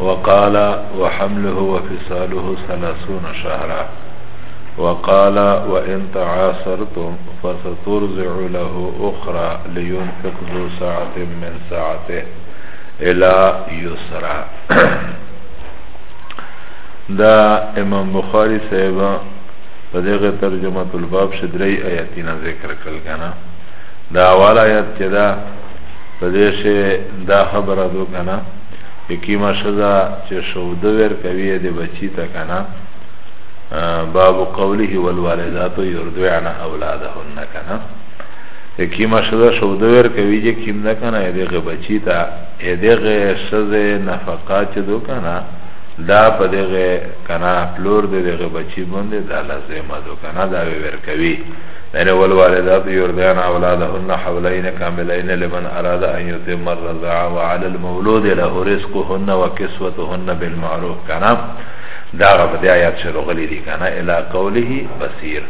وقال وحمله وفصاله ثلاثون شهرا وقال وإن تعاصرتم فسترزع له أخرى لينفق ذو ساعة من ساعته الى يسرا دا امام بخاری صاحب په دغه ترجمه الباب شدري آیاتینا ذکر کړل کنه دا اول آیات چې دا په دې شه دا خبره دو کنه یکیما شذا چې شود ور کوي د بچی ته کنه باب قوله والوالدات يرضعن اولادهن کنه کیمه شزه شوده ور کوي چې کیم ده کنه دغه بچی ته دغه شزه نفقه چې دو کنه دا په دغه کنه پلور د دغه بچی باندې دا لازمه دو کنه دا ور کوي یعنی والوالدات یردان اولادهن حولین کاملین لمن اراد ان یتم الرضاعه وعلى المولود له رزقهن وكسوتهن بالمعروف کنه دا غو دې آیات شروع غلي دي کنه الی قوله بصیر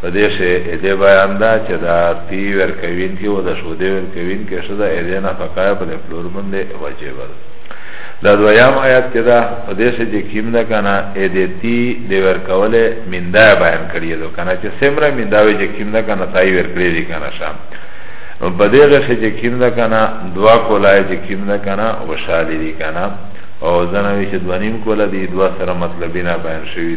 په دې شی اېدې بیان ده چې دا پی ورکوین کې او د شودې ورکوین کې شدا اېدې نه فقای په پلور باندې واجب ده دا دویام آیات کې دا په دې شی چې کیم نه کنه اېدې تی د ورکوله میندا بیان کړی دو کنه چې سمره میندا وی چې کیم نه کنه تای ورکړي دي کنه شام نو په دې شی چې کیم نه کنه دوا کولای چې کیم نه کنه وشالې دي کنه او زنه وی چې دونیم کوله دي دوا سره مطلبینه بیان شوی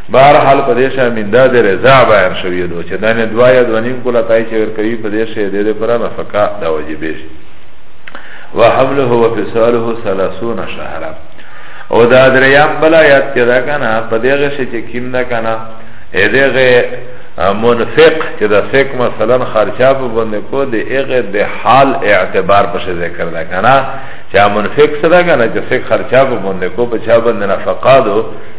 بار حال په دې شان من دا د رضا بیان شوی دو چې دا نه دوا یا دوا نیم کولا تای چې ور کوي په دې شی دې دې پر نفقه دا واجب شي وحمله وفصاله 30 شهرا او دا دریا بل آیات کې دا کنه په دې غ شي چې کیم دا کنه اې دې غ منفق چې دا فق مثلا خرچا په باندې کو دې هغه د حال اعتبار په ذکر دا کنه چې منفق څه دا کنه چې فق خرچا په باندې کو په چا باندې نفقه دو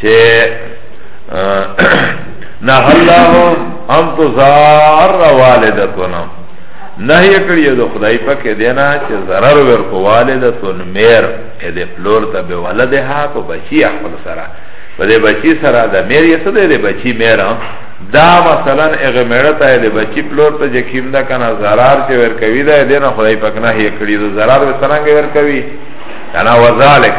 چه نه الله ان تزار والدتنا نهی کړی د خدای په کې دینا چې zarar ور کو والدتن میر اې د فلور ته به ولدها په بچی خپل سره په دې بچی سره د میر یې څه دې بچی میر دا مثلا هغه مړه ته د بچی فلور ته چې کیم دا کنه zarar چې ور کوي دا دې نه خدای پاک نهی کړی د zarar وسنګ ور کوي انا وذالک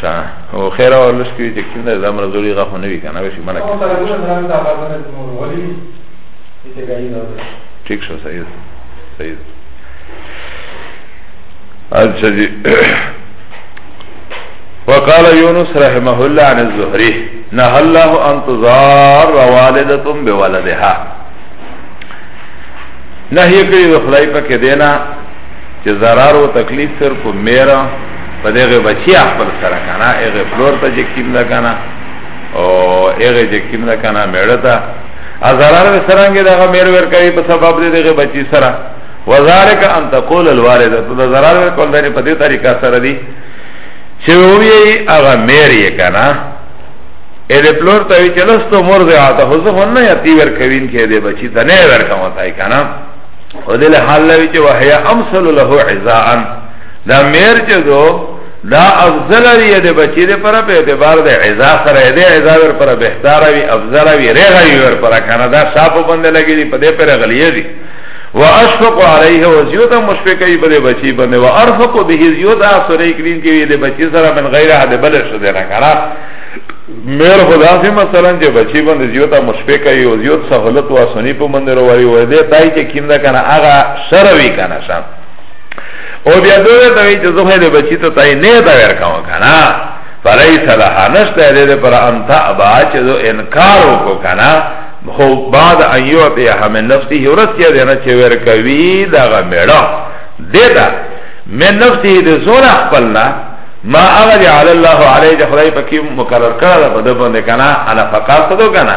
شا او خیر او لس کې چې کینده د امر زوري غو نه وی کنه به شي منه ٹھیک شو صحیح صحیح اچھا جی وقال يونس رحمه الله عن الزهري نهى الله ان تزار والدة بولدها نهي کړی د خدای په کې دینا چې zarar او تکلیف سر کو میرا په دغه بچی خپل سره کنه هغه فلور ته چې کیم ده کنه او هغه چې کیم ده کنه میړه ته ازرار به سرانګه دغه میر ور کوي په سبب دې دغه بچی سره وذالک ان تقول الوالده تو ضرر ور کول دې په دې طریقه سره دی چې وی هغه میر یې کنه اې پلور ته وی چلستو مرضعات هو زه نه یتی ور کوین کې دې بچی ته نه ور کوم تای کنه ودل حال لوي چې وهيا امثل له عزاءن دا میر چه دو دا افضل وی د بچی د پر په اعتبار د عزا سره د عزا ور پر بهتر وی افضل وی رغه وی ور پر کنه دا صاحب باندې لګی دی په دې پر غلیه دی واشفق علیه وزیوت مشفقی په دې بچی باندې وارفق به زیوت اثرې کریم کې د بچی سره من غیر حد بل شه دی نه کرا میر خدا سے مثلا چې بچی باندې زیوت مشفقی او زیوت سہولت واسنی په باندې وروي و دې تای چې کیندا کنه هغه سره وی کنه شان او بیا دوی ته وی چې زه خو دې بچی ته تای نه دا ور کوم کنه فلیس لها نشته دې پر انت ابا چې زه انکار وکړ کنه خو بعد ایو ته هم نفسي ورسیا دې نه چې ور کوي دا غمړه دیتا من نفسه ده زون اخبرنا ما اغلی علی الله علی ده خدای پکی مقرر کرده پده بنده کنا انا فقار صدو کنا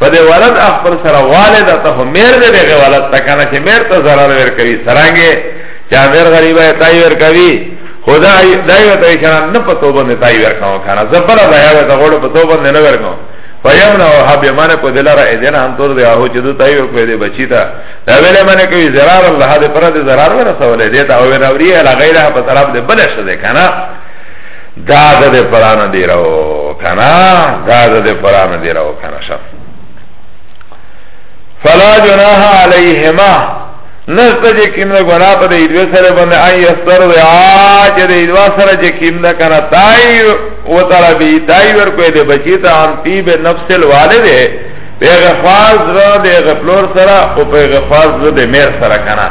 په دې ولد خپل سره والد ته هم مېر دې دغه ولد ته کنه چې مېر ته zarar ور کوي سرانګه چې مېر غریبه ته ور کوي خدا دایو ته کنه نه په توبه نه تای ور کوم کنه زبر دایو ته غوړ په توبه نه ور کوم فیمنا او حب یمانه په دلاره اذن هم تور دی او چې دوی تای ور کوي دې بچی ته دا ویلې منه کوي zarar الله دې پر دې zarar ورسولې دې ته او وروري علا غیره په طرف دې بلش دې کنه دا دا ده پرانا دی رو کنا دا دا ده پرانا دی رو کنا شب فلا جناح علیهما نستا جه کم ده گناه پا ده ایدوه سره بنده آئی استر ده آج ده ایدوه سره جه کم ده کنا تایی و طلبی تایی ورکوه ده بچی تا هم تیب نفس الوالده پیغفاز ده ده غفلور سره و پیغفاز ده میر سره کنا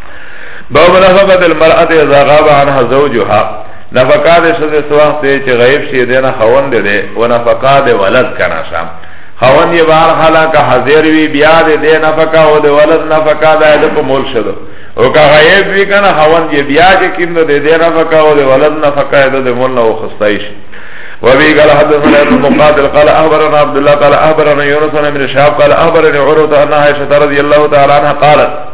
باب نفقت المرأت اذا غاب عنها زوجها نفقات شده سوخت ده چه غیب شی دینا خون ده ده و نفقات ولد کنا شام خون یه بار حالا که حضیر وی بیا ده ده نفقا و ده ولد نفقا ده ده پا مول شده و که غیب وی کنا خون یه بیا چه کم ده ده نفقا و ده ولد نفقا ده ده مول نو خستایش وابي قال حدثنا ابن مقاتل قال اخبرنا عبد الله قال اخبرنا يونس بن شهاب قال اخبرني عروه ان عائشه رضي الله تعالى عنها قالت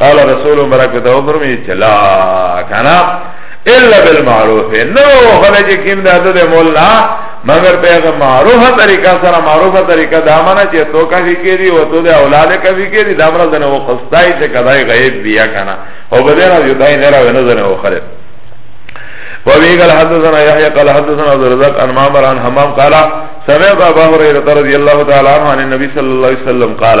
قال رسول برکت او فرمی چلا کنا الا بالمعروف نو خلج کیم دا د مولا مگر پیغه معروفه طریقہ سره معروفه طریقہ دا معنی چې تو کا فکری او تو د اولاد کا فکری دا مرز نه وقصدای چې کدای غیب بیا کنا او بدر یو دای نه راو نه زنه وخره وابي قال حدثنا يحيى قال حدثنا عبد الرزاق عن معمر عن حمام قال سمعت ابا هريره رضي الله تعالى عنه عن النبي صلى الله عليه وسلم قال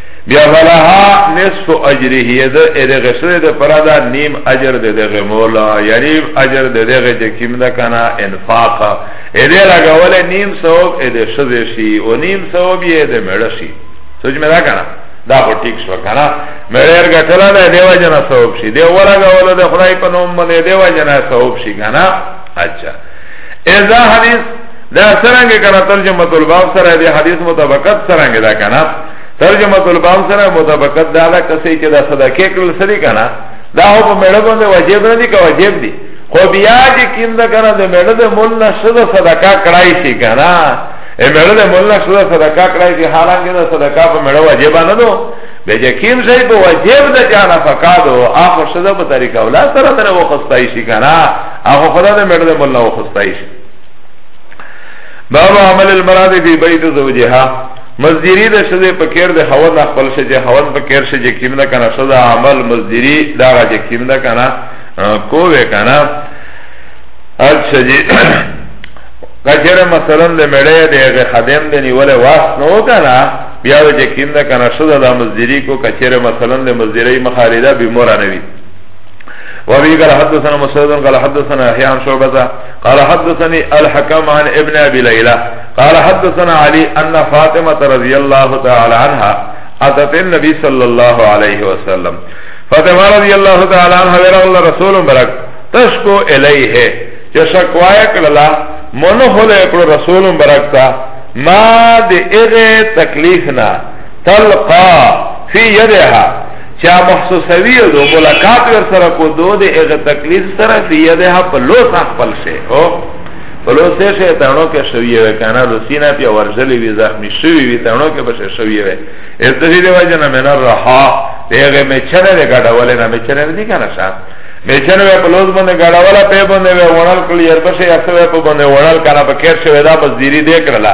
بیا فلها نصف اجره د ادغه سره د پرادا نیم اجر د دغه مولا یعنی اجر د دغه چې کیم ده کنه انفاق اده لګول نیم ثواب اده شذ شي او نیم ثواب یې اده مړ شي سوچ مې دا کنه دا خو ټیک شو کنه مړیر غټلا نه دیو جنا ثواب شي دیو لګول د خدای په نوم باندې دیو جنا ثواب شي کنه اچھا اذا حدیث دا سرنګ کنه ترجمه الباب سره دی حدیث مطابقت سرنګ دا کنه ترجمه الباب سره مطابقت دا دا کسې چې دا صدقه کړل سری کنه دا هو په مړه باندې واجب نه دي که واجب دي خو بیا چې کیم دا کنه د مړه د مول نه صدا صدقه کړای شي کنه ای مړه د مول نه صدا صدقه کړای شي حالانکه دا صدقه په مړه واجب نه دو به چې کیم شي په واجب د جانا فقادو اخو صدا په طریقه ولا سره تر وخستای شي کنه اخو خدای د مړه د مول نه وخستای شي باب عمل المرأة في بيت زوجها مزدیری د شذ په کېر د حوض نه خپل شې چې حوض په کېر شې چې کیم نه کنه شذ عمل مزدیری دا چې کیم نه کنه کوه کنه اچھا جی کچره مثلا د مړې د خادم د نیول واس نو کنه بیا د کیم نه کنه شذ د مزدیری کو کچره مثلا د مزدیری مخاریده به مور نه وی وابي قال حدثنا مسعود قال حدثنا يحيى عن شعبة قال حدثني الحكم عن ابن ابي ليلى قال حدثنا علي ان فاطمه رضي الله تعالى عنها اتت النبي صلى الله عليه وسلم فاطمه رضي الله تعالى عنها ورغل رسول برك تشكو اليه چه شکوای کړلا منو هله کړو رسول برک تا ما د اغه تکلیف نه تلقا فی یدها چا محسوسوی او دو ملاقات ور سره کو دو ده اغه تکلیف سره فیه ده په لوس خپل شي او په لوس شي تانو کې شوی وي کنه لوسینا پی ورجلی وی زخمی شوی وی تانو کې بشه شوی وی اس دې دی وجه نه من رها دغه می چنه ده ګډول نه می چنه دي کنه شا می چنه په لوس باندې ګډول په باندې وړل کړی ير بشه یا څه په باندې وړل کنه په کېر شوی دا بس دیری دې کړلا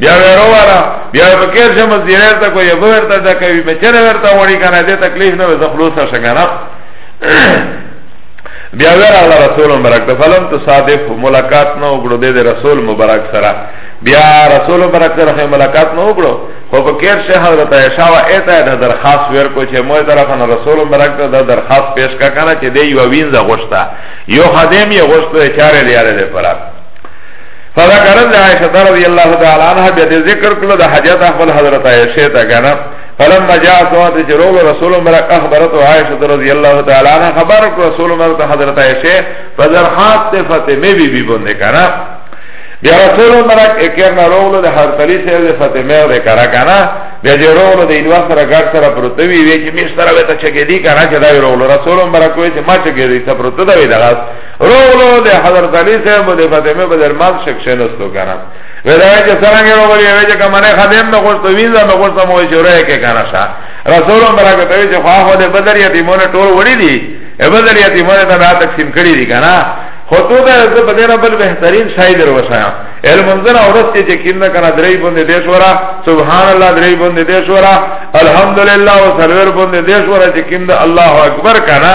بیا ورو ورا بیا بکیر شم زیرر تا کو یبو ورتا دا کوي بچره ورتا وړي کنه دې تکلیف نه وځ خلاص شګنا بیا ور الله رسول مبارک ته فلم تو صادف ملاقات نه وګړو دې رسول مبارک سره بیا رسول مبارک سره ملاقات نه وګړو خو بکیر شه حضرت عائشہ وا ایته د درخواست ور کو چې مو طرف نه رسول مبارک ته د درخواست پیش کا کنه چې دې یو وینځه غوښتا یو خادم یې غوښته چاره لري لپاره فذکر ذ عائشة رضی اللہ تعالی عنہ بیا دی ذکر کلو دا حجت اخبر حضرت عائشة تا کنا فلما جاء سوات جروغ رسول مرک اخبرت عائشة رضی اللہ تعالی عنہ خبر رسول مرک حضرت عائشة فذرحات فاطمه بی بی بنده کنا بیا رسول مرک اکرنا روغلو ده حضرت علی سیر ده فاطمه ده کرا کنا بیا جه روغلو ده ایدوا سر گرد سر پروتوی وی چه میش سر ویتا چکه دی کنا چه داوی روغلو رسول مرک وی چه ما چکه دی سر پروتو داوی دغاست رو رو ده حضرت علی صاحب ده فاطمه بدر ماز شکشن استو کنا ودای که سرنگی رو بلی ویجه که منه خدم نخوشتو ویزا نخوشتو موی شوره که کنا شا رسول مبرک توی چه خواه خود بدر یتیمون طول وڑی دی بدر یتیمون تا بیا تقسیم کری دی کنا خطو ده از بدینا بل بهترین شای در وشایا المنزل عورت که چه کم نکنا دری بنده دیش ورا سبحان اللہ دری بنده دیش ورا الحمدللہ و سلور بنده دیش ورا چه کم ده اللہ اکبر کنا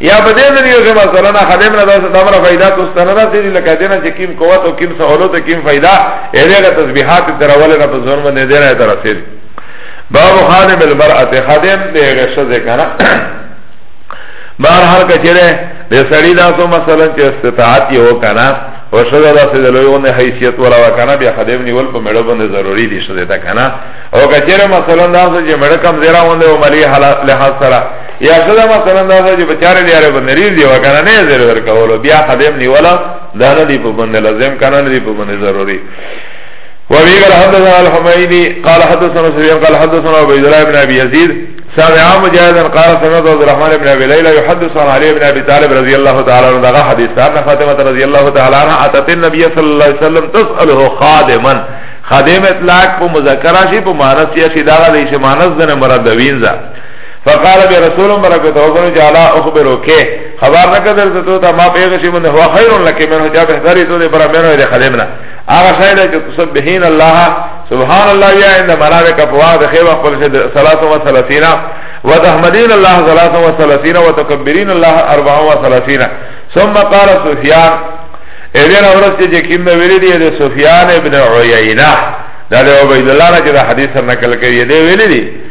یا په دې ځنیو چې مثلا نه خادم نه داسې دمره فائدہ تو ستنه راځي لکه دینه چې کیم قوت او کیم سہولت کیم فائدہ هغه تسبیحات تر اوله نه په ځون باندې دینه تر رسید باب خادم المرأه خادم دې غشه ده کنه بهر حال کچره دې سړی دا سو مثلا چې استطاعت یو کنه او شدا دا سه دلوونه حیثیت ولا وکنه بیا خادم نیول په مړو باندې ضروری دي شته ده کنه او کچره مثلا دا چې مړ کم زیرا ونه او ملي حالات له سره یا صدا مثلا دا سو چه بچار لیاره بندریز دیو کنا نه زر ور کولو بیا خدم نیولا دانا دی پا بند لازم کنا دی پا بند ضروری وابي قال حدثنا الحميدي قال حدثنا سفيان قال حدثنا عبيد الله بن ابي يزيد سمع مجاهدا قال سمعت عبد الرحمن بن ابي ليلى يحدث عن علي بن ابي طالب رضي الله تعالى عنه دغه حدیث ان فاطمه رضي الله تعالى عنها اتت النبي صلى الله عليه وسلم تساله خادما خادم اطلاق په مذکر شي په مانس یا شي دغه د شي مانس دنه مراد وینځه فقال بي رسول برکت او بنو جالا اخبرو کې خبر نه کدر ته تو ته ما پیغه شي من هو خير لك من هو جاب هداري تو دې پر مېنو دې خدمنا هغه شاید چې تسبحين الله سبحان الله يا ان ملائکه فواد خيبه خپل شه 33 وتحمدين الله 33 وتكبرين الله 34 ثم قال سفيان اذن اورث چې کیم نو ویلي دي سفيان ابن عيينه دا له عبيد الله نه چې حدیث نقل کوي دی ویلي دي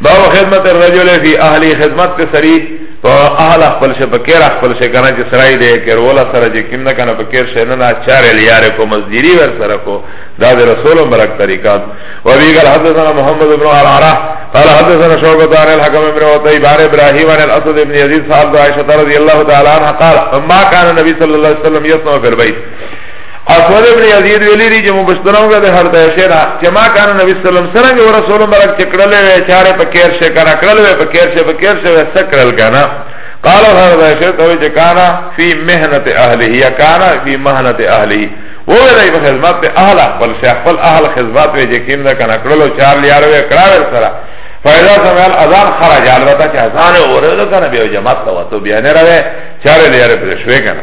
باب خدمت الرجل فی اهلی خدمت ته سری په اهل خپل شه په کیر خپل شه کنه چې سړی دې کیر ولا سره چې کیم نه کنه په کیر شه نه نه چار لیار کو مزدیری ور سره کو دا د رسول مبارک طریقات و بی قال حدثنا محمد بن عرعره قال حدثنا شعبة عن الحكم بن عتيب عن ابراهيم عن الاسد بن يزيد صاحب عائشة رضي الله تعالى عنها قال ما كان النبي صلى الله عليه وسلم يصنع في البيت اسود ابن یزید ویلی دی چې مبشرانو کا د هر ته شعر چې ما کانو نبی صلی الله علیه وسلم سره او رسول مبارک چکړل وی چاره په کیر شه کرا کړل وی په کیر شه په کیر شه سکړل کنه قال هر ته شعر ته چې کانا فی مهنت اهله یا کانا فی مهنت اهله و ویلی په خدمت اهل خپل شیخ خپل اهل خدمت وی چې کیندا کنه کړل او چار لیار وی کړل سره فیضا سمیل اذان خرج البته چې اذان اورل کنه بیا جماعت ته وته بیا نه راوي چاره لیار پر شوي کنه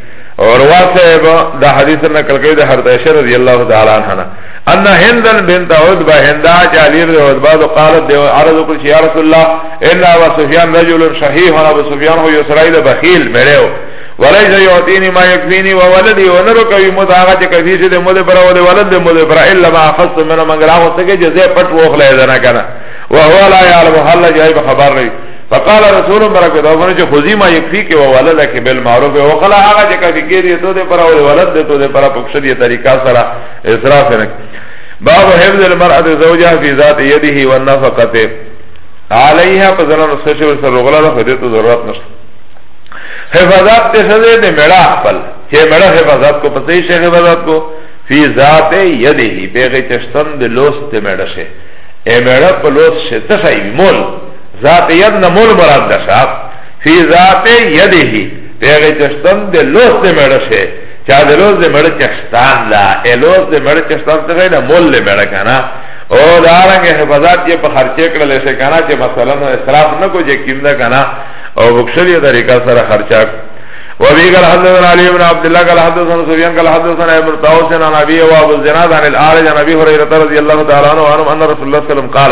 عروه صاحب دا حدیث نقل کوي د حضرت عائشه رضی الله تعالی عنها ان هندن بنت عتبه هندا جالیر د عتبه د قالت د عرض کول شي رسول الله ان ابو سفیان رجل شحیح ابو سفیان هو اسرائیل بخیل مړیو وليس يعطيني ما يكفيني وولدي ونرو کوي متاغه چې کوي چې د مود پر ول ولد د مود پر الا ما اخذت من منغرا هو څنګه جزې پټ وخلې ده نه کنه وهو لا يعلم هل جاي خبر نه فقال رسول برکت الله فرمایي چې خذي ما يكفي کې وولدك بالمعروف وقال هغه چې کافي کې دي ته پر او ولد دي ته پر پکشري طریقه سره اسراف نه باب حفظ المرأة زوجها في ذات يده والنفقه عليها فزنا نسشه سر غلا ده خدای ته ضرورت نشته حفاظت ته سزه دې مړه خپل چې مړه حفاظت کو پسې شي حفاظت کو في ذات يده بغي چشتن د لوست مړه شي امړه په لوست شي ته شي مول ذات ید نمول مراد ده صاحب فی ذات یدهی پیغی چشتن ده لوز ده مڑا شه چا ده لوز ده مڑا چشتان ده ای لوز ده مڑا چشتان ده غی نمول ده مڑا کنا او دارنگ حفظات یہ پا خرچے کرلے شے کنا چه مثلا اصراف نکو جه کم ده کنا او بکشلی طریقہ سر خرچہ کرلے وابي قال حدثنا علي بن عبد الله قال حدثنا سفيان قال حدثنا ابن طاووس عن ابي وابو الزناد عن الاعرج عن ابي هريره رضي الله تعالى عنه ان رسول الله صلى الله عليه وسلم قال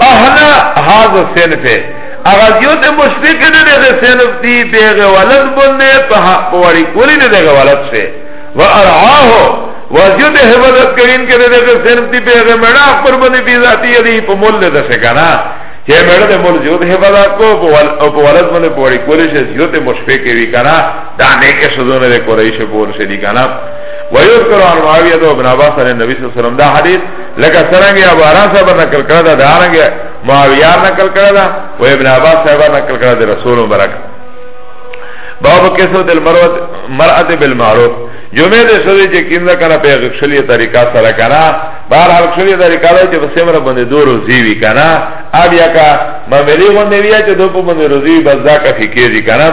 اهل هذا السنف اغا زیوت مشفق نه دغه سنف دی بیغه ولد بنده په حق وړي کولی نه دغه ولد شه و ارعاه و زیوت حفاظت کوین کې دغه سنف دی بیغه مړه خپل باندې بی ذاتی دی په مول ده څه کنه چې مړه د مول زیوت حفاظت کو په ولد باندې پوری کولی شه زیوت مشفق وی کنه دا نه کې سزونه د قریش پور شه دی کنه ويذكر عن معاوية وابن عباس عن النبي صلى الله عليه وسلم ده حديث لکه سرنگی ابو عرا صاحب نکل کرده دارنگی معاویار نکل کرده و ابن عباس صاحب نکل کرده رسول مبرک باب کسو دل مرأت بالمعروف جمعه ده سوده چه کنده کنه پی غکشلی طریقه سره کنه بار غکشلی طریقه ده چه بسیم را بنده دو روزی وی کنه آب یا که مملی بنده وی چه دو پو بنده روزی وی بزده کفی که دی کنه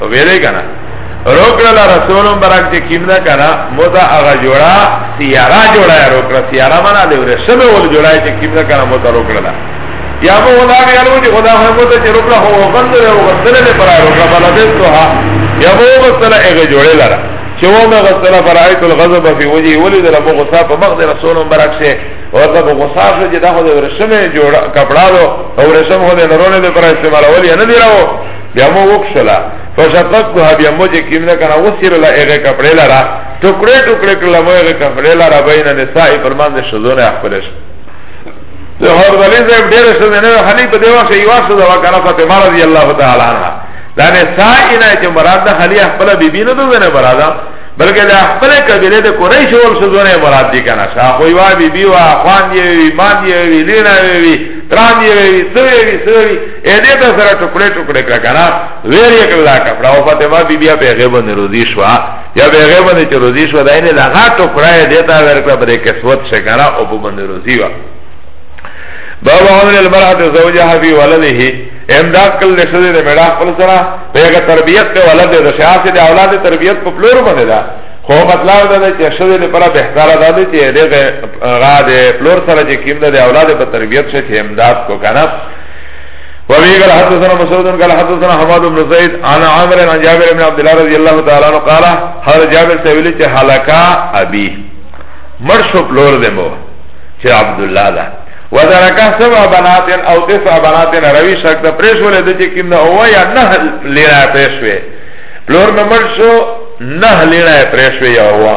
او ویلې کنه روکړه لا رسول برک چې کیمنا کنه مودا هغه جوړا سیارا جوړا روکړه سیارا معنا دی ورسم ول جوړا چې کیمنا کنه مودا روکړه لا یا مو خدا به الو چې خدا هغه مودا چې روکړه هو غند او غندل له پر روکړه بل دې تو ها یا مو غسل هغه جوړه لاره چې و ما غسل فرایت الغضب فی وجهی ولید له غصه په مخ دی رسول برک شه او ته په غصه شه چې دا خو ورسمه جوړا کپڑا او ورسمه هو نه رونه پر استعمال ولې نه دی راو بیا مو وکشلا فشققها بیا مو چې کیمنه کنه وسیر لا هغه کپڑے لرا ټوکړې ټوکړې کړل مو هغه کپڑے لرا بین نساء فرمان د شذونه خپلش ده هر دلی زیب دیر شد نه حلی په دیوا شی یوا شد وا کنه فاطمه رضی الله تعالی عنها دا نه سائنا چې مراد ده حلی خپل بیبی نه دوه نه مراد بلکې له خپل قبیله د قریش ول شذونه مراد دي کنه شاه خو یوا بیبی وا خوان دی ایمان دی ویلینا وی تران دی وی سوی وی سوی ایده به سره ټکړه ټکړه کړه کنه ویر یې کړل کپڑا او فاطمه بی بیا په غیبه نه روزي شو یا به غیبه نه چې روزي شو داینه لغا ټکړه یې دیتا ور کړ بده کسوت شکره او په باندې روزي وا باب عمر المرأة زوجها في ولده امداد کل دے شده دے میڑا خپل سرا پیغا تربیت پہ ولد دے شعار سے دے اولاد تربیت پہ پلور بنے دا خو مطلب دا دے چه شده دے پرا بہتارا دا دے چه دے غا دے پلور سرا چه کم دے اولاد پہ تربیت شد چه امداد کو کنا وابي قال حدثنا مسعود قال حدثنا حماد بن زيد عن عامر عن جابر بن عبد الله رضي الله تعالى عنه قال هذا جابر سويل چې هلاکا ابي مرشو پلور دمو چې عبد الله ده وذرکا سبع بنات او تسع بنات روي شک د پرېش ولې د چې کینه او یا نه لیرا پرېش وي پلور نمبر شو نه لیرا پرېش وي یا هوا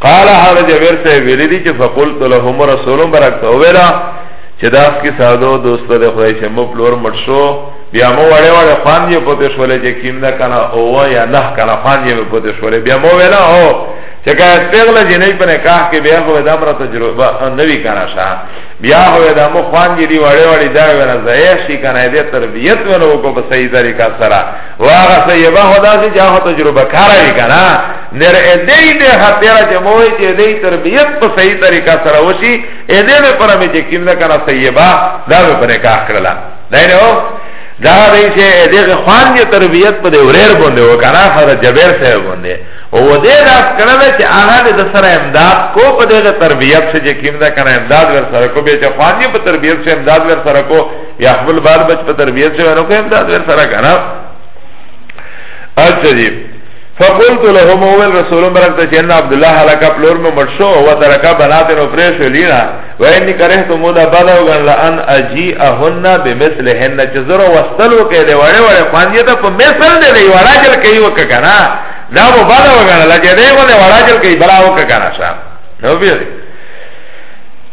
قال هغه جبیر سے ویلی دی چه فقلت لهم رسول برکت اولا چه داس کی سادو دوست ده خدای چه مپلور مٹشو بیا مو وڑه وڑه خوان یه پوته شوله چه کم ده کنه اوه یا نه کنه خوان یه پوته شوله بیا مو ویلا او چه که پیغله جنی پا نکاح که بیا خوی دام را تجربه نوی کنه شا بیا خوی دامو خوان یه دی وڑه وڑه دار وینا زیح شی کنه ده تربیت ونو کو پا سیداری کا سرا واغا سیبا خدا سی جا خو تجربه کارا بی کنه نر ایدی دی خطیره چه موی چه ایدی تربیت پا صحیح طریقہ سروشی ایدی دی پر می چه کم نکنا سیبا دا بی پر نکاح کرلا دینه او دا دی چه ایدی که خوان دی تربیت پا دی وریر بنده و کنا خدا جبیر سیب بنده و و دی داست کرده چه آغا دی دسر امداد کو پا دی تربیت سے چه کم نکنا امداد ور سرکو بی چه خوان دی پا تربیت سے امداد ور سرکو یا خبل بار بچ پا تربیت سے ورکو امداد ور سرکو اچھا جی فقلت له مول رسول برک ته چن عبد الله هلاک پلور مې مړ شو او ترکا بناتن او پرې شو لینا ویني کرهت مو دا بدا وګن لان اجي اهن بمثلهن چې زره واستلو کې دی وړه وړه خواندې ته په مثل دی دی وړه جل کوي وک کنه دا مو بدا وګن لګې دی مو وړه جل کوي بلا وک کنه شا نو بیا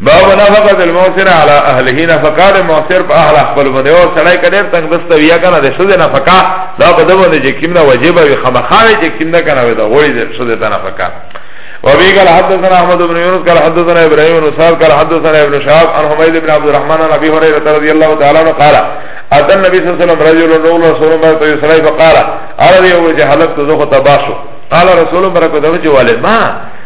باب نفقت الموسر على اهله نفقات موسر په اهل خپل باندې او سړی کډیر تنگ دست ویا کنه د شذ نفقه دا په دغه باندې چې کیمنه واجب وي خامخاوي چې کیمنه کنه وي دا غوړي د شذ ته نفقه وابي قال حدثنا احمد بن يونس قال حدثنا ابراهيم بن سعد قال حدثنا ابن شهاب عن حميد بن عبد الرحمن عن ابي هريره رضي الله تعالى عنه قال اتى النبي صلى الله عليه وسلم رجل رجل رسول الله صلى الله عليه وسلم فقال ارى يوم جهلت ذو تباشو قال رسول الله بركه ذو جوال ما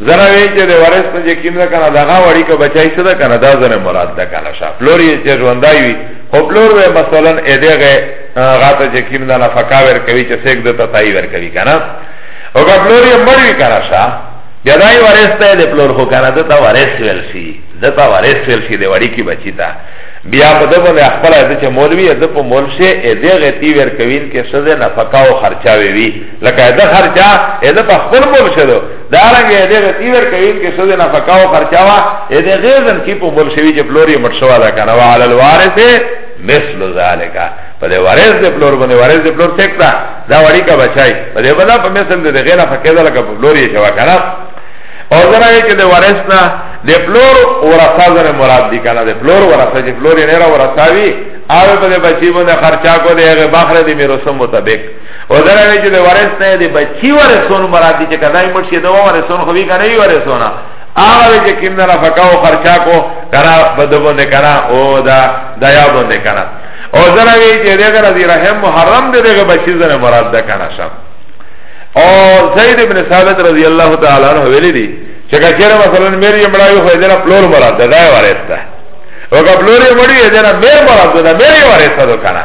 زنه وی چې د ورث نه چې کیم ده کنه دغه وړي که بچای څه ده کنه دا زنه مراد ده کنه شا پلور یې چې ژوندای وي خو پلور وی مثلا ا دغه غاته چې کیم ده نفقا ور کوي چې سیک ده تای ور کوي کنه او که پلور یې مړ وي کنه شا بیا دای ورث ته د پلور خو کنه ده تا ورث ویل شي ده تا ورث ویل شي د وړي کې بچی تا بیا په دې باندې خپل د چې مولوی د په مول شي ا دغه تی ور کوي کې څه ده نفقا او خرچاوي وي لکه ده خرچا اده پا خپل مول شدو دارنگه اده ده تیور کهیم که سوده نفقاو خرچاوا اده غیزن کی پا مول شوی چه پلوری مرشوا ده کنه و علی الوارث مثل ذالکا پا ده وارث ده پلور بنده وارث ده پلور سکتا ده واری که بچای پا ده بنا پا مثل ده ده غینا فقیده لکه پا پلوری شوا کنه او زنه که ده وارث نه ده پلور ورسا زنه مراد دی کنه ده پلور ورسا چه پلوری نیره ورساوی آوه پا ده بچی بنده خرچا کو ده اغه بخره ده میرسم مطابق او دراوی چه ده ورس نه ده بچی ورسون مراد دی چه کدای مرشی ده ورسون خوی کنه وی ورسونه آغا وی چه کم دنا فکا و خرچا کو کنا بدو بنده کنا او دا دایا بنده کنا او دراوی چه ده رضی رحم محرم ده ده بچی زن مراد ده کنا شم او زید ابن ثابت رضی اللہ تعالی عنہ ویلی دی چه کچره مثلا میری امراوی خوی دنا پلور مراد ده دای ورس ده وکا پلوری مڑی دنا میر مراد ده میر ورس ده کنا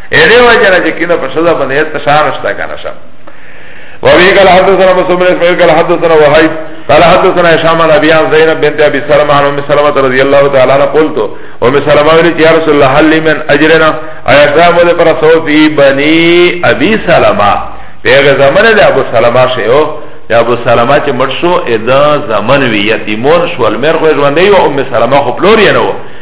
ایده وجه نه چه کنه پشده بنده ایت تشانشتا کنه شم وابي قال حدثنا مسلم بن اسماعيل قال حدثنا وهيب قال حدثنا هشام عن ابي عن زينب بنت ابي سلمة عن ام سلمة رضي الله تعالى عنها قلت ام سلمة قالت يا رسول الله هل لي من اجرنا ايا صاحب ده پر سو في بني ابي سلمة پیغه زمن ده ابو سلمة شو ده ابو سلمة چه مرشو ادا زمن وی یتیمون شوال مر خو ژوندې او ام سلمة خو پلور یې نو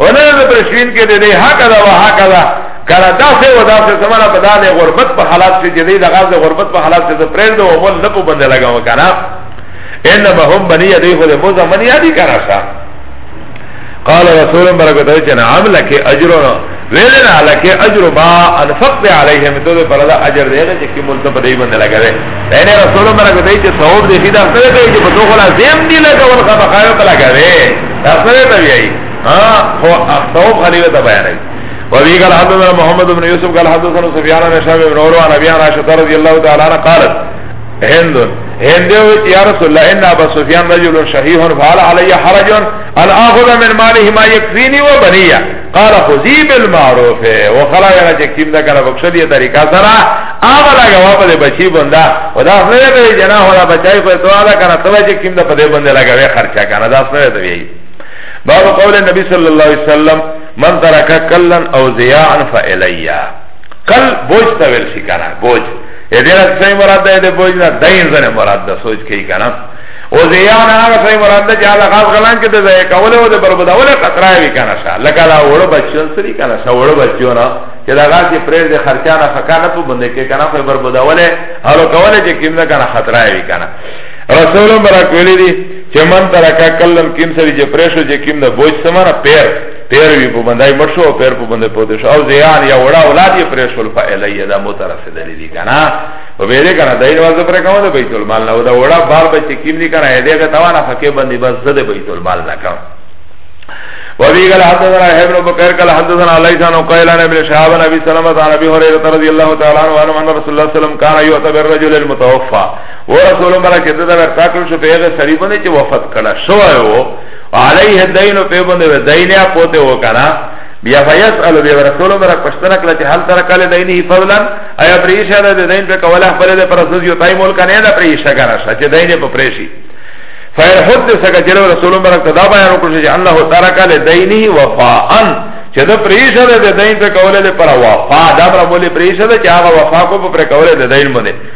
ونه د پرشوین کې د دې حق دا وه حق دا کړه دا څه ودا څه سمره په دانه غربت په حالات کې جدي د غاز غربت په حالات کې پرېل دو مول نه په بند لگاو کنه ان به هم بني دې خو د موزه منی ادي کنه شا قال رسول برکت او جنا عمل کې اجر ویلنا لکه اجر ما انفقت علیهم تو پر دا اجر دې چې کوم ته په دې بند لگاوي پہلے رسول اللہ کو دیتے صحوب دیکھی دا سرے تو یہ بطو خلا زیم دی لگا ولخا بخائیو تلا کرے دا سرے تو یہ آئی صحوب خلیوہ تا بیان آئی وفي قال حدثنا محمد بن يوسف قال حدثنا سفيان بن شعب بن عروة عن أبي عائشة رضي الله تعالى عنها قالت هند هند يا رسول الله إن أبا سفيان رجل شحيح فعل علي حرج أن آخذ من ماله ما يكفيني وبنيه قال خذي بالمعروف وخلا ینا چې کیم دا کنه بخښلی طریقہ سره هغه لګا و په بچی بندا ودا خپل دی جنا ولا بچای په دعا دا کنه ته چې کیم دا په دې بنده لګاوي خرچه کنه دا سره دی باب قول النبي صلى الله عليه وسلم من ترك كلا او زياعا فإليا کل بوج تا ویل شي کنه بوج یې دې راځي مراد دې بوج نه دین زنه مراد د سوچ کوي کنه او زیان هغه څه مراد ده چې هغه خاص غلان کې د ځای کول او د بربداول خطرای وی کنه شا لکه دا وړو بچیون سری کنه شا وړو بچیونه چې دا غاز یې پرېږ د خرچانه فکانه په باندې کې کنه خو بربداول هلو کول چې کیم نه کنه خطرای وی کنه رسول برک ویلی دی چې من ترکا کلم کیم سری چې پرېشو چې کیم نه بوج سمانه پیر پیر وی په باندې مړ شو پیر په باندې پوتې شو او زیان یا وړا اولاد یې پرېشول فعلیه دا مو طرف دلی دی کنه و به دې کنه دای نواز پر کوم د بیت المال نه دا وړا بار به چې کیم دي کنه دې ته تاوانه فکه باندې بس زده بیت المال نه کوم وابي قال حدثنا ابن بكر قال حدثنا علي بن قيل عن ابن شهاب عن ابي سلمة عن ابي هريره رضي الله تعالى عنه ان رسول الله صلى الله عليه وسلم كان يؤتى بالرجل المتوفى ورسول الله بركه ده ورتاکل شو پیغه سړي باندې چې وفات کړه شو وو عليه الدين په باندې دینه پوته وکړه بیا فیسأل بیا رسول برک پشتنه کړه چې حل تر کله دینه فضلا ایا پریشه ده د دین په کوله خپل د پر اساس یو تای ملک نه ده پریشه کنه چې دین په پریشي فیر حد سګه جل رسول برک ته دا بیان وکړ چې الله تعالی کله دینه وفاءا چې د پریشه ده د دین په کوله د پر وفا دا پر بوله پریشه ده چې هغه وفا کو پر کوله د دین باندې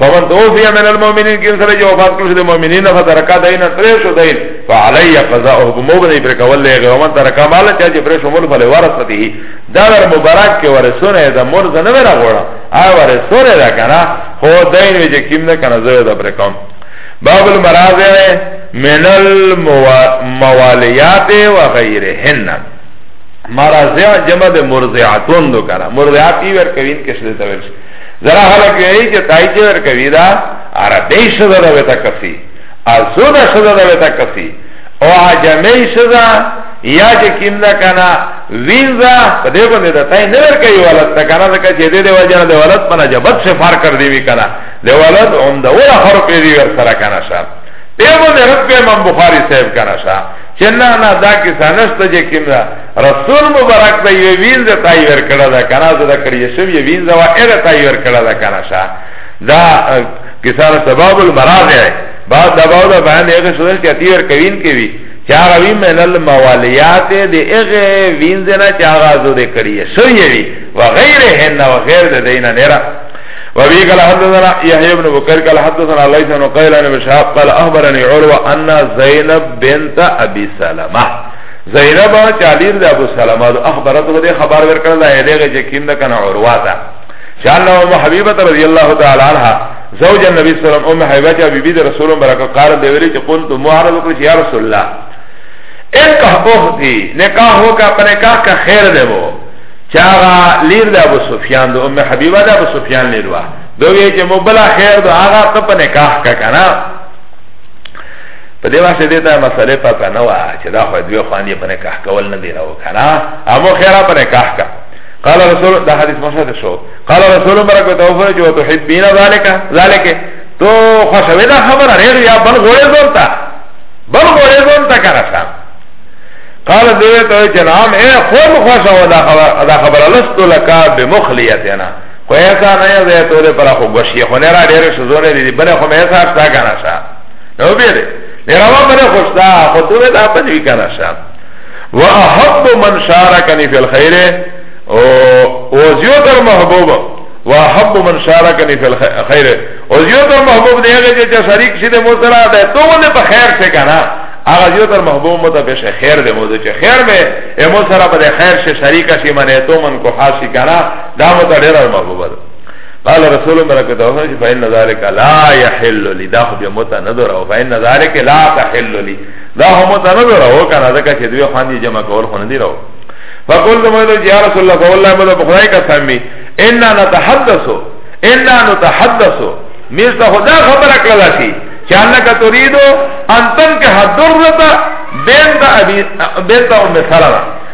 فمن توفی من المؤمنین کین سره جو وفات کړو د مؤمنین نه ترکا دین تر شو دین فعلی قضاءه بموبنی پر کول لګ ومن ترکا مال چې پر شو مول فل ورثته دا ور مبارک کې ورسونه د مور زنه ورا غوړه ا ورسونه دا کنه هو دین وی چې کیم نه کنه زه دا پر کوم باب المراضع من الموالیات و غیرهن مرضع جمع ده مرضعتون دو کرا مرضعات ایور کوین کشده تورش زرا حالا کیایی چه تایی چه در کبی دا عربی شده دا بیتا کسی ازود شده دا بیتا کسی او عجمی شده یا چه کم دا کنا وینزا پا دی بنده دا تایی نور کئی ولد تا کنا دکا چه دی دی وجانا دی ولد پنا جبت سفار کر دیوی کنا دی ولد عمده ولا خور پیدی ور سر کنا شا دی بنده رب امام بخاری صاحب کنا شا چه نا نا دا کسا نشتا جه کم دا رسول مبارک دا یو وینز تایور کړه دا کنه دا کړی یسم یو وینز وا ار تایور کړه دا کنه شا دا کسان سبب المراض ہے بعد دا باو دا بیان دیگه شدش که تیور کوین که وی چاگا وی من الموالیات دی اغه وینز نا چاگا زو دی کړی یسم یو وی و غیره هن و غیر دی دینا نیرا وابي قال حدثنا يحيى بن بكر قال حدثنا ليس بن قيل عن ابن شهاب قال اخبرني عروه ان زينب بنت ابي سلمه زینب چې علیر د ابو سلمہ د اخباراتو باندې خبر ورکړل دا دغه چې کیم د کنه عروه ده چې الله ام حبیبه رضی الله تعالی عنها زوج النبی صلی الله علیه وسلم ام حبیبه چې بیبی د رسول برکه قال دی ویلي چې قلت معرض کړ چې یا رسول الله ایک اختی نکاح ہو کا پر نکاح کا خیر دے وہ چاغا لیر دا ابو سفیان دو ام حبیبہ دا ابو سفیان لیر وا دو یہ کہ مبلا خیر دو آغا تپ نکاح کا کنا په دې واسه دې ته مسئله پته نه و چې دا خو دوی خوان یې په نکاح کول نه دی راو کنه امو خیره په نکاح کا قال رسول دا حدیث مشهد شو قال رسول مرک ته وفر جو تحبین ذالک ذالک تو خوشوي دا خبره رېړ یا بل غوړې زونتا بل غوړې زونتا کنه شام قال دې ته چې نام اے خود خوشو دا خبره دا خبره لست لك بمخلیتنا خو ایسا نه یې ته پر خو غشي خو نه را ډېر شزونه دي بل خو مې ایسا تا کنه شام نو بیره میرا ما بره خوشتا خطو ده دا پنوی کنا شا و احب من شارکنی فی الخیر و زیوتر محبوب و احب من شارکنی فی الخیر و زیوتر محبوب ده اگه چه شریک شی ده مصرا ده تو ده پا خیر چه کنا اگه زیوتر محبوب مو ده پیش خیر ده مو ده چه خیر می امو سرا پا ده خیر شی شریک شی من ایتو من کو حاسی کنا دا مو ده دیر محبوب ده قال رسول الله برکت او فرمایي فإن ذلك لا يحل لي دا خو به متا نظر او فإن ذلك لا تحل لي دا هم متا نظر او کنه ځکه چې دوی خوان دي جمع کول خو نه دی راو فقلت مولو يا رسول الله فوالله مولو بخدای قسمي انا نتحدث انا نتحدث ميزه خدا خبر کړل شي چې انك تريد ان تنكح الدرة بنت ابي بنت ام سلمة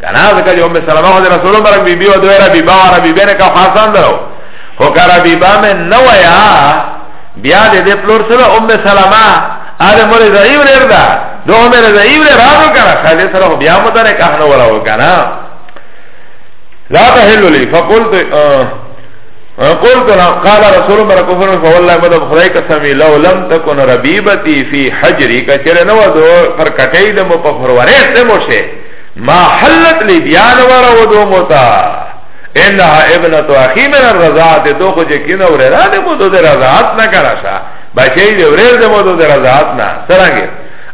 کنا ذکر یوم سلمہ خود رسول اللہ بی بی و دوی ربی با و ربی بین کا خاصان درو خو که ربی با میں نویا بیا دی دی پلور سلو ام سلمہ آده مولی زعیو ریر دا دو مولی زعیو ریر رانو کنا خیلی سر خو بیا مدنک احنو وراو کنا لا تحلو لی فقلت قلت قال رسول الله برکفر فوالله مد خدای قسمی لو لم تكن ربیبتی فی حجری کچره نو دو پر کټی د مو په فروره ته مو شه ما حلت لی بیان ورا و دو متا انها ابنت اخی من الرضاعت دو خو جکین و رضا دی مو دو دی رضاعت نا کنا شا بچه دی و رضا دی مو دو دی رضاعت نا سرنگی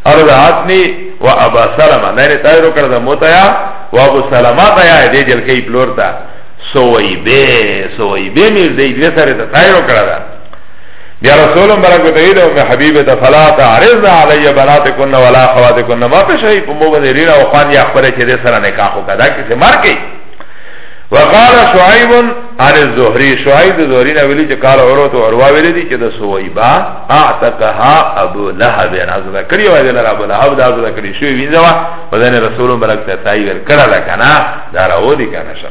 رضاعت نی و ابا سلمہ نینی تایرو کرده متا یا و ابو سلمہ تا یا دی جلکی پلور تا سوئی بے سوئی بے میر دی دوی سر تا تایرو کرده بیا رسول مبارک ته ایله ام حبیبه ته فلا تعرض علی بناتکن ولا خواتکن ما په شی په مو باندې رینا او خان یا خبره چې دې سره نکاح وکړه کې سه مار کې وقال شعیب عن الزهری شعیب الزهری نه ویلی چې قال عروه او عروه ویلی دي چې د سویبا اعتقها ابو لهب نازل کړی و دې ابو لهب دا نازل کړی شو وینځوا په دې رسول مبارک ته تای ور کړه دا کنه دا راو دي کنه شه